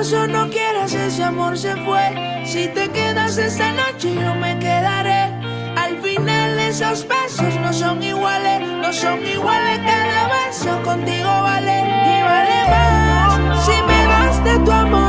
caso no quieras, ese amor se fue. Si te quedas esta noche, yo me quedaré. Al final esos besos no son iguales, no son iguales. Cada beso contigo vale y vale más. Si me das de tu amor,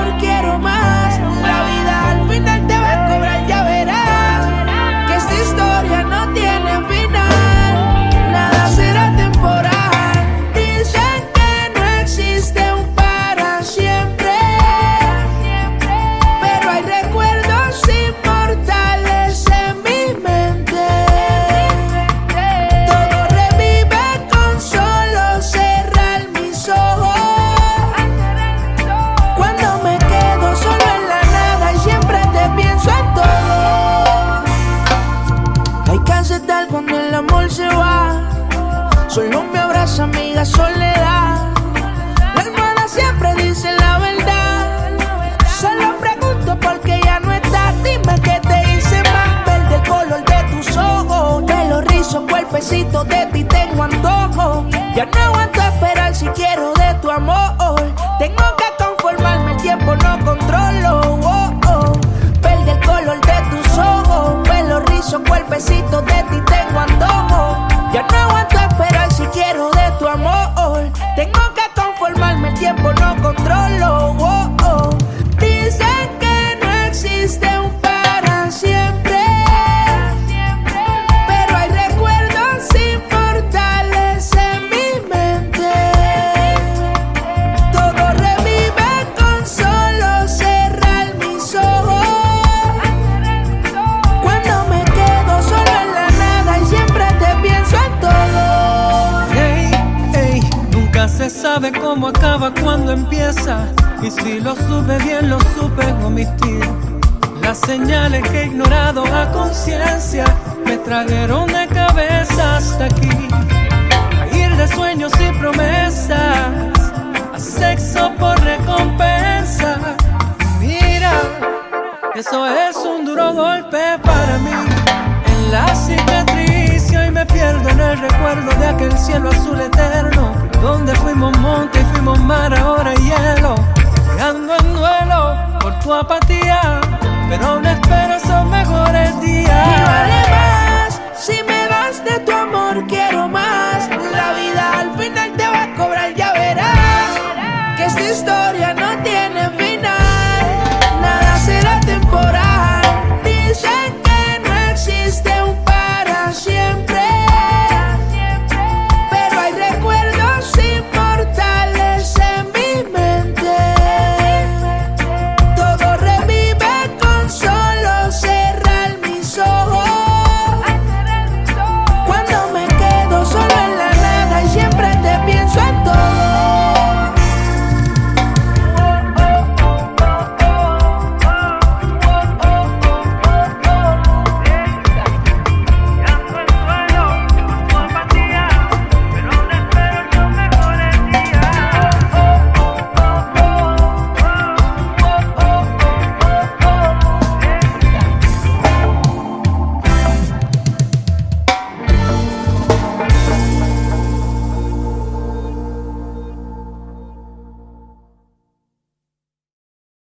Solo me abraza amiga soledad. La almohada siempre dice la verdad. Solo pregunto por qué ya no estás. Dime qué te hice más verde el color de tus ojos. De los rizos, cuerpecito de ti tengo antojo. Ya no sabe cómo acaba cuando empieza. Y si lo supe bien, lo supe omitir. Las señales que he ignorado a conciencia me trajeron de cabeza hasta aquí. A ir de sueños y promesas, a sexo por recompensa. Mira, eso es un duro golpe para mí. En la cicatriz y hoy me pierdo en el recuerdo de aquel cielo azul eterno. Apatía, pero no espero.